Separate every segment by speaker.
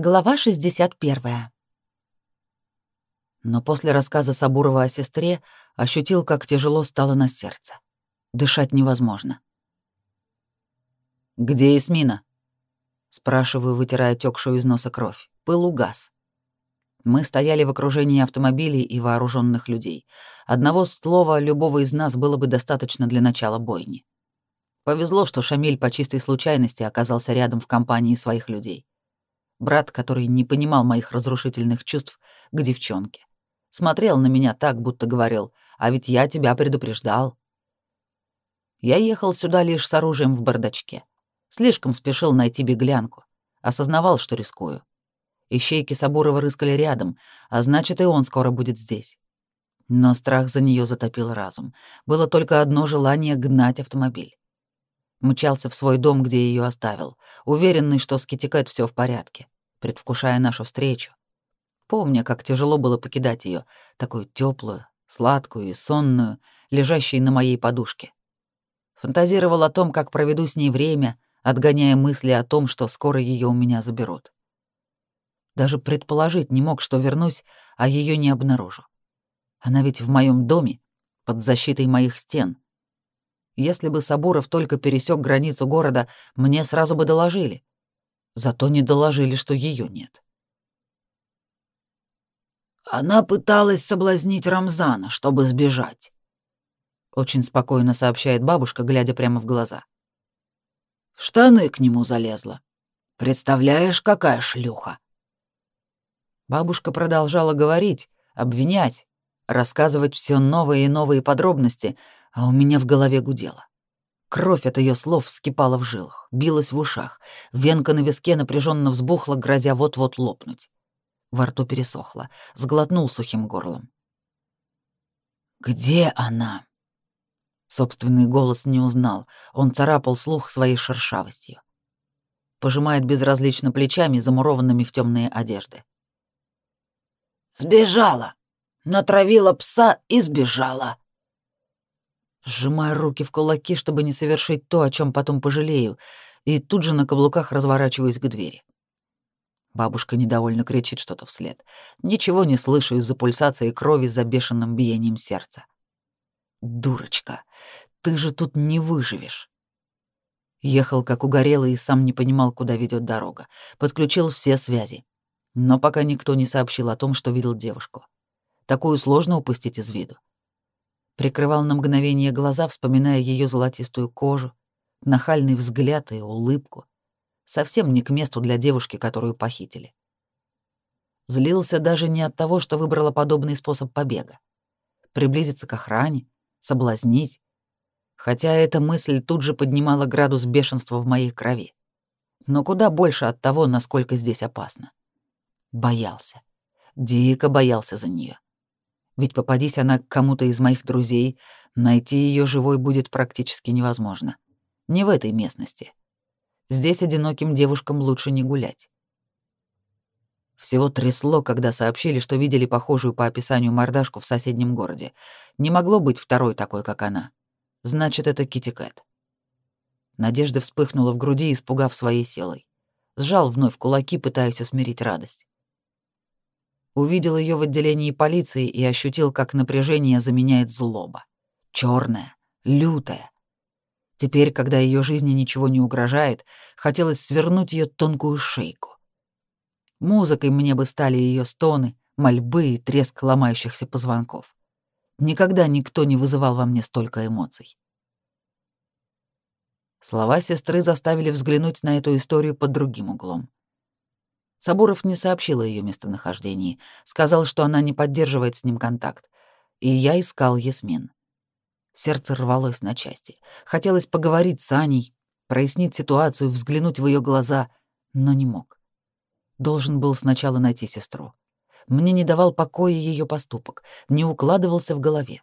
Speaker 1: Глава 61. Но после рассказа Сабурова о сестре ощутил, как тяжело стало на сердце. Дышать невозможно. «Где Эсмина?» — спрашиваю, вытирая тёкшую из носа кровь. Пыл угас. Мы стояли в окружении автомобилей и вооруженных людей. Одного слова любого из нас было бы достаточно для начала бойни. Повезло, что Шамиль по чистой случайности оказался рядом в компании своих людей. Брат, который не понимал моих разрушительных чувств к девчонке. Смотрел на меня так, будто говорил, а ведь я тебя предупреждал. Я ехал сюда лишь с оружием в бардачке. Слишком спешил найти беглянку. Осознавал, что рискую. Ищейки Сабурова рыскали рядом, а значит, и он скоро будет здесь. Но страх за нее затопил разум. Было только одно желание — гнать автомобиль. Мчался в свой дом, где ее оставил, уверенный, что с Китикет все в порядке предвкушая нашу встречу. Помня, как тяжело было покидать ее, такую теплую, сладкую и сонную, лежащую на моей подушке. Фантазировал о том, как проведу с ней время, отгоняя мысли о том, что скоро ее у меня заберут. Даже предположить не мог, что вернусь, а ее не обнаружу. Она ведь в моем доме, под защитой моих стен. Если бы Сабуров только пересек границу города, мне сразу бы доложили — Зато не доложили, что ее нет. Она пыталась соблазнить Рамзана, чтобы сбежать. Очень спокойно сообщает бабушка, глядя прямо в глаза. В штаны к нему залезла. Представляешь, какая шлюха. Бабушка продолжала говорить, обвинять, рассказывать все новые и новые подробности, а у меня в голове гудело. Кровь от ее слов вскипала в жилах, билась в ушах. Венка на виске напряженно взбухла, грозя вот-вот лопнуть. Во рту пересохло, сглотнул сухим горлом. «Где она?» Собственный голос не узнал, он царапал слух своей шершавостью. Пожимает безразлично плечами, замурованными в темные одежды. «Сбежала! Натравила пса и сбежала!» сжимая руки в кулаки, чтобы не совершить то, о чем потом пожалею, и тут же на каблуках разворачиваюсь к двери. Бабушка недовольно кричит что-то вслед. Ничего не слышу из-за пульсации крови за бешеным биением сердца. «Дурочка, ты же тут не выживешь!» Ехал как угорелый и сам не понимал, куда ведет дорога. Подключил все связи. Но пока никто не сообщил о том, что видел девушку. Такую сложно упустить из виду прикрывал на мгновение глаза, вспоминая ее золотистую кожу, нахальный взгляд и улыбку. Совсем не к месту для девушки, которую похитили. Злился даже не от того, что выбрала подобный способ побега. Приблизиться к охране, соблазнить. Хотя эта мысль тут же поднимала градус бешенства в моей крови. Но куда больше от того, насколько здесь опасно. Боялся. Дико боялся за нее. Ведь попадись она к кому-то из моих друзей, найти ее живой будет практически невозможно. Не в этой местности. Здесь одиноким девушкам лучше не гулять. Всего трясло, когда сообщили, что видели похожую по описанию мордашку в соседнем городе. Не могло быть второй такой, как она. Значит, это Китикет. Надежда вспыхнула в груди, испугав своей силой. Сжал вновь кулаки, пытаясь усмирить радость увидел ее в отделении полиции и ощутил, как напряжение заменяет злоба. Черная, лютая. Теперь, когда ее жизни ничего не угрожает, хотелось свернуть ее тонкую шейку. Музыкой мне бы стали ее стоны, мольбы и треск ломающихся позвонков. Никогда никто не вызывал во мне столько эмоций. Слова сестры заставили взглянуть на эту историю под другим углом. Сабуров не сообщил о ее местонахождении, сказал, что она не поддерживает с ним контакт. И я искал Ясмин. Сердце рвалось на части. Хотелось поговорить с Аней, прояснить ситуацию, взглянуть в ее глаза, но не мог. Должен был сначала найти сестру. Мне не давал покоя ее поступок, не укладывался в голове.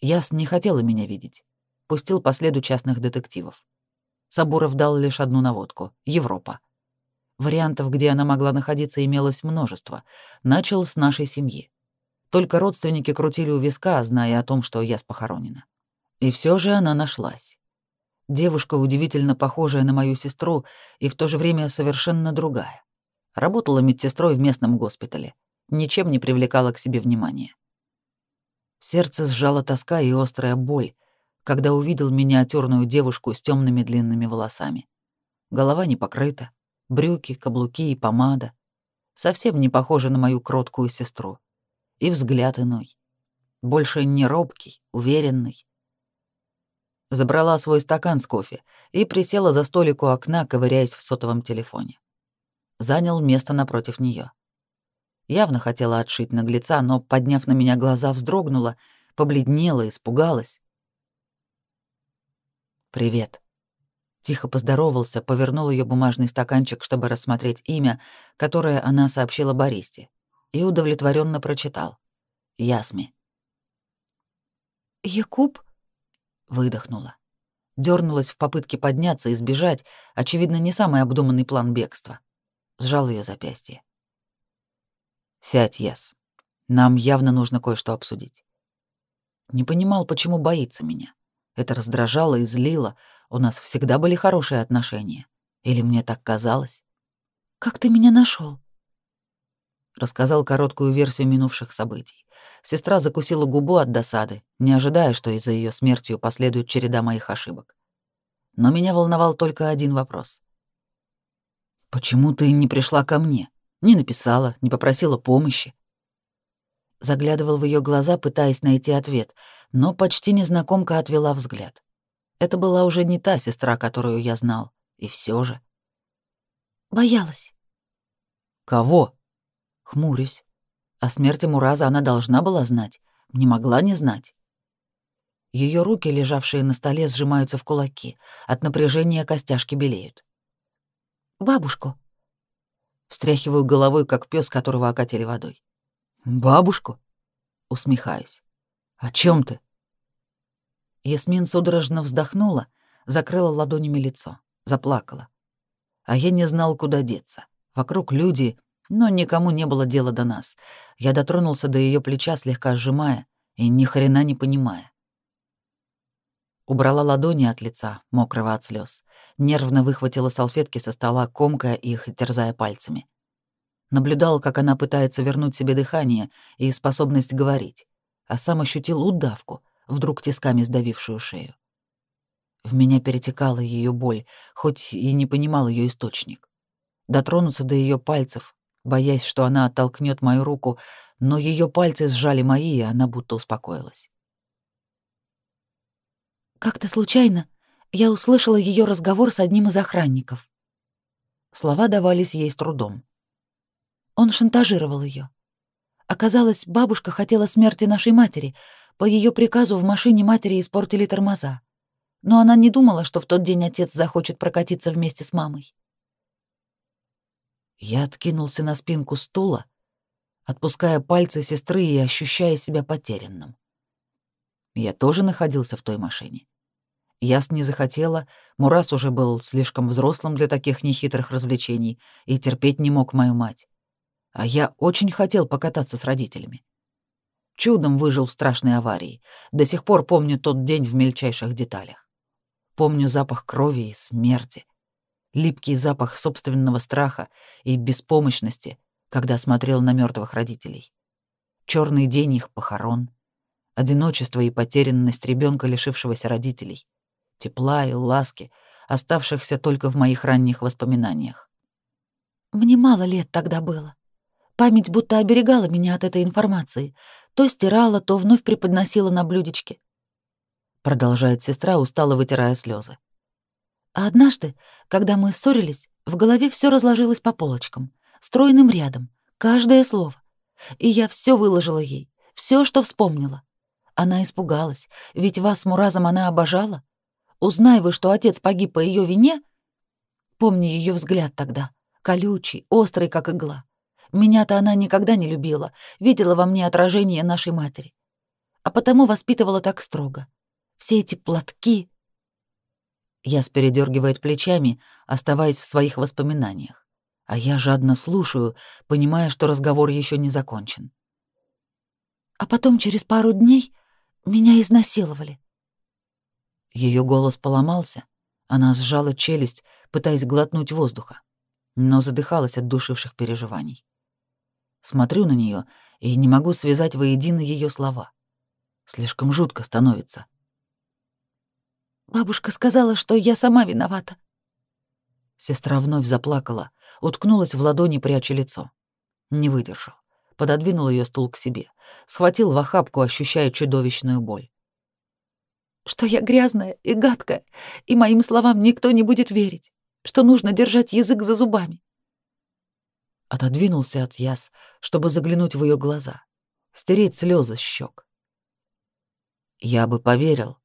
Speaker 1: Яс не хотела меня видеть. Пустил по следу частных детективов. Сабуров дал лишь одну наводку — Европа. Вариантов, где она могла находиться, имелось множество. Начал с нашей семьи. Только родственники крутили у виска, зная о том, что я похоронена. И все же она нашлась. Девушка, удивительно похожая на мою сестру и в то же время совершенно другая. Работала медсестрой в местном госпитале. Ничем не привлекала к себе внимания. Сердце сжало тоска и острая боль, когда увидел миниатюрную девушку с темными длинными волосами. Голова не покрыта, брюки, каблуки и помада. Совсем не похожа на мою кроткую сестру. И взгляд иной. Больше не робкий, уверенный. Забрала свой стакан с кофе и присела за столик у окна, ковыряясь в сотовом телефоне. Занял место напротив нее. Явно хотела отшить наглеца, но, подняв на меня глаза, вздрогнула, побледнела, испугалась. «Привет», тихо поздоровался, повернул ее бумажный стаканчик, чтобы рассмотреть имя, которое она сообщила Бористе, и удовлетворенно прочитал. Ясми. «Якуб?» — выдохнула. Дернулась в попытке подняться и сбежать, очевидно, не самый обдуманный план бегства. Сжал ее запястье. «Сядь, Яс. Нам явно нужно кое-что обсудить». Не понимал, почему боится меня. Это раздражало и злило. У нас всегда были хорошие отношения. Или мне так казалось? «Как ты меня нашел? Рассказал короткую версию минувших событий. Сестра закусила губу от досады, не ожидая, что из-за ее смертью последует череда моих ошибок. Но меня волновал только один вопрос. «Почему ты не пришла ко мне? Не написала, не попросила помощи?» заглядывал в ее глаза, пытаясь найти ответ, но почти незнакомка отвела взгляд. Это была уже не та сестра, которую я знал, и все же. Боялась. Кого? Хмурюсь. О смерти Мураза она должна была знать, не могла не знать. Ее руки, лежавшие на столе, сжимаются в кулаки, от напряжения костяшки белеют. Бабушку. Встряхиваю головой, как пес, которого окатили водой. «Бабушку?» — усмехаюсь. «О чем ты?» Ясмин судорожно вздохнула, закрыла ладонями лицо, заплакала. А я не знал, куда деться. Вокруг люди, но никому не было дела до нас. Я дотронулся до ее плеча, слегка сжимая, и ни хрена не понимая. Убрала ладони от лица, мокрого от слез, нервно выхватила салфетки со стола, комкая их и терзая пальцами наблюдал, как она пытается вернуть себе дыхание и способность говорить, а сам ощутил удавку, вдруг тисками сдавившую шею. В меня перетекала ее боль, хоть и не понимал ее источник. Дотронуться до ее пальцев, боясь, что она оттолкнет мою руку, но ее пальцы сжали мои, и она будто успокоилась. Как-то случайно я услышала ее разговор с одним из охранников. Слова давались ей с трудом. Он шантажировал ее. Оказалось, бабушка хотела смерти нашей матери. По ее приказу в машине матери испортили тормоза. Но она не думала, что в тот день отец захочет прокатиться вместе с мамой. Я откинулся на спинку стула, отпуская пальцы сестры и ощущая себя потерянным. Я тоже находился в той машине. Яс не захотела, Мурас уже был слишком взрослым для таких нехитрых развлечений и терпеть не мог мою мать а я очень хотел покататься с родителями. Чудом выжил в страшной аварии. До сих пор помню тот день в мельчайших деталях. Помню запах крови и смерти, липкий запах собственного страха и беспомощности, когда смотрел на мертвых родителей. Черный день их похорон, одиночество и потерянность ребенка, лишившегося родителей, тепла и ласки, оставшихся только в моих ранних воспоминаниях. Мне мало лет тогда было. Память будто оберегала меня от этой информации. То стирала, то вновь преподносила на блюдечке. Продолжает сестра, устало вытирая слезы. А однажды, когда мы ссорились, в голове все разложилось по полочкам, стройным рядом, каждое слово. И я все выложила ей, все, что вспомнила. Она испугалась, ведь вас с Муразом она обожала. Узнай вы, что отец погиб по ее вине, помни ее взгляд тогда, колючий, острый, как игла. Меня-то она никогда не любила, видела во мне отражение нашей матери. А потому воспитывала так строго. Все эти платки... Яс передергивает плечами, оставаясь в своих воспоминаниях. А я жадно слушаю, понимая, что разговор еще не закончен. А потом через пару дней меня изнасиловали. Ее голос поломался. Она сжала челюсть, пытаясь глотнуть воздуха, но задыхалась от душивших переживаний. Смотрю на нее и не могу связать воедино ее слова. Слишком жутко становится.
Speaker 2: Бабушка сказала, что я сама виновата.
Speaker 1: Сестра вновь заплакала, уткнулась в ладони, пряча лицо. Не выдержал. Пододвинул ее стул к себе, схватил в охапку, ощущая чудовищную боль.
Speaker 2: «Что я грязная и гадкая, и моим словам никто не будет верить, что нужно держать язык за зубами,
Speaker 1: отодвинулся от яс, чтобы заглянуть в ее глаза, стереть слезы с щек. Я бы поверил,